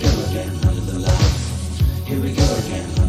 go again the. Here we go again.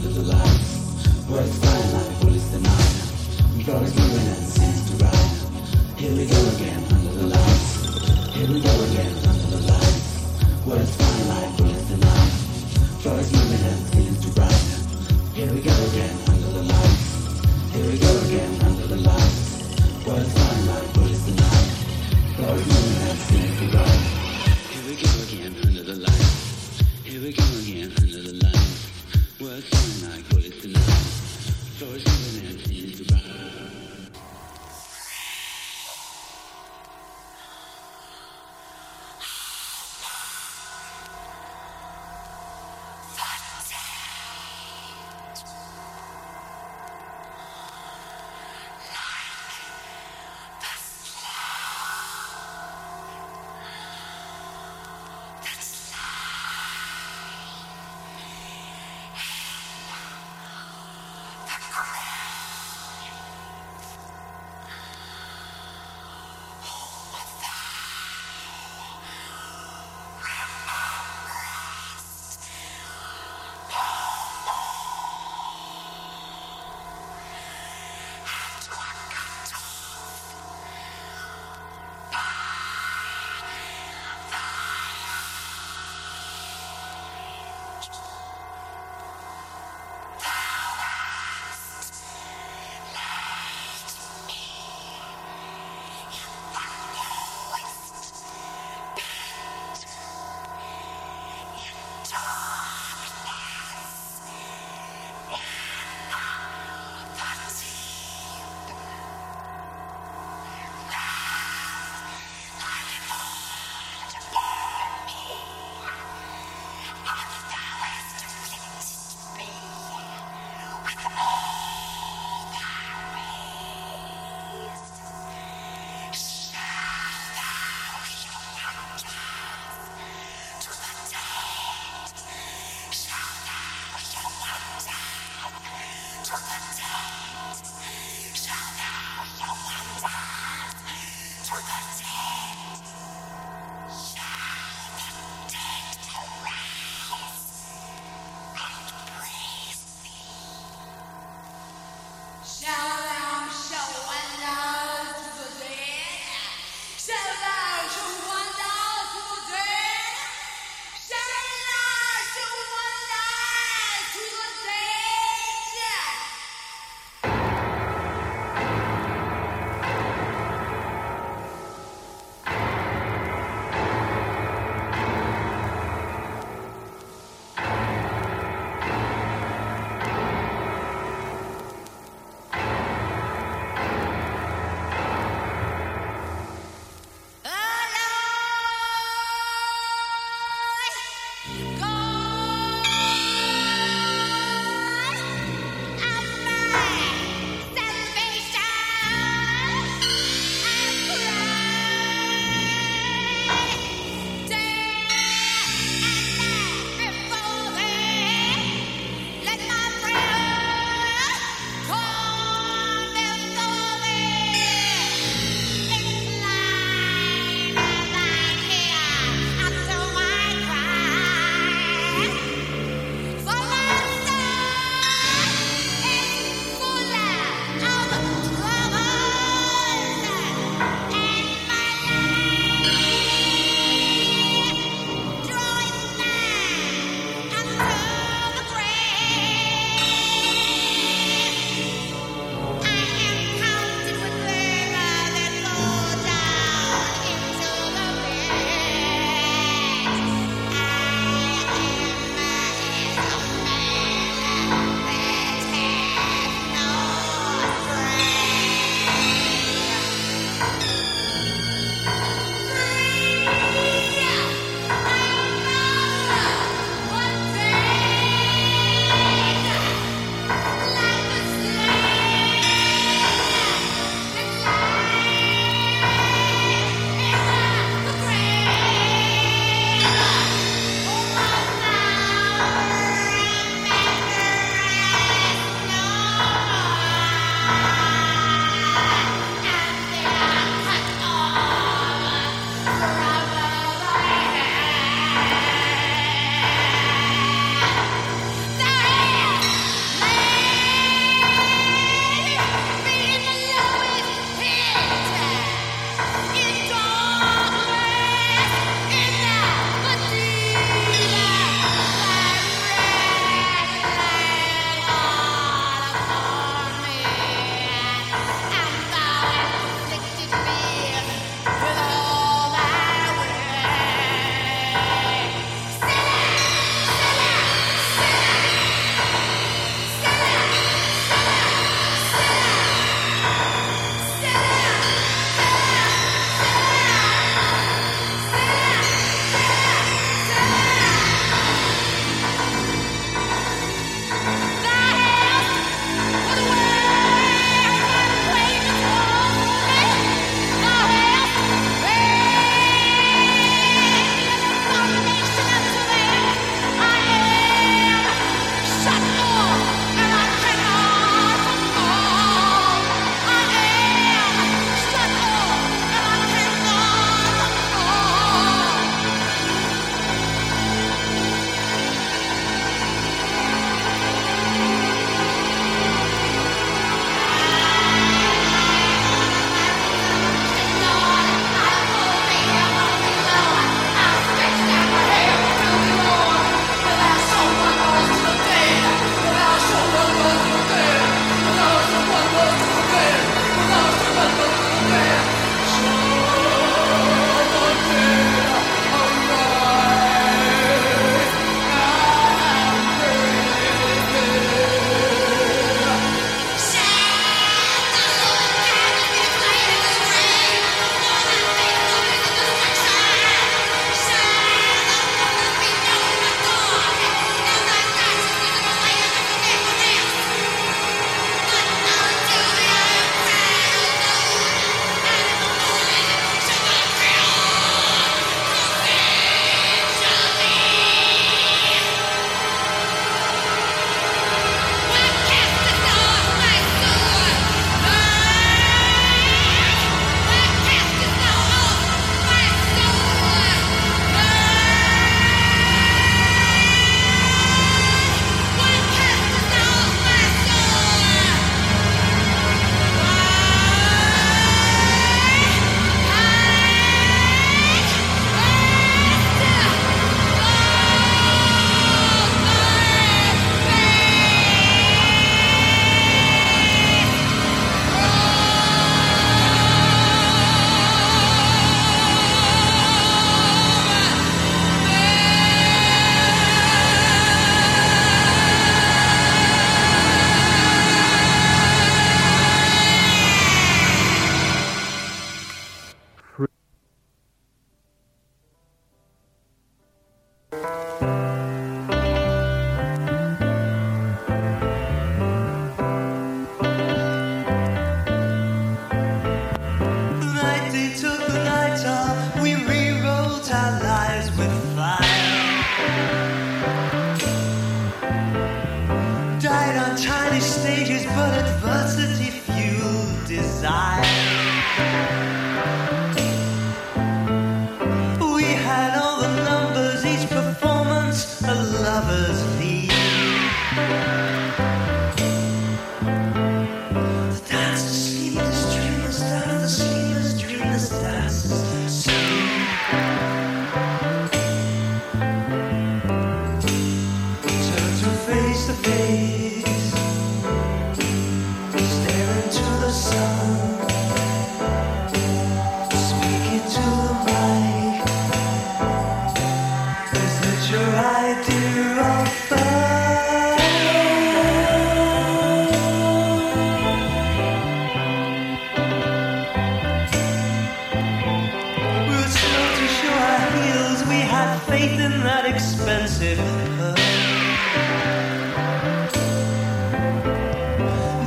in that expensive.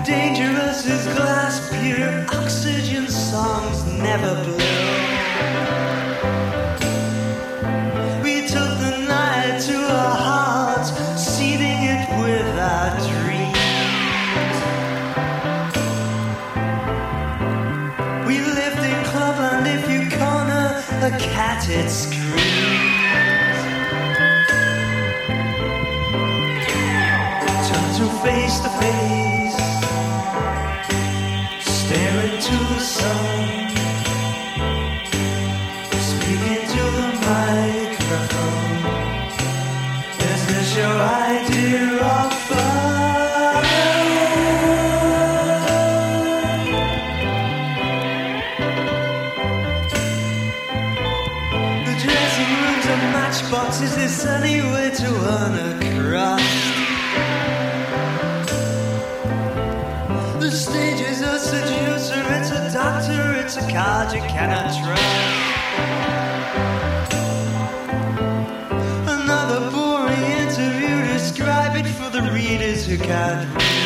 Dangerous as glass, pure oxygen songs never blow. the stage is a seducer, it's a doctor, it's a card you cannot trust. Another boring interview, describe it for the readers who can't read.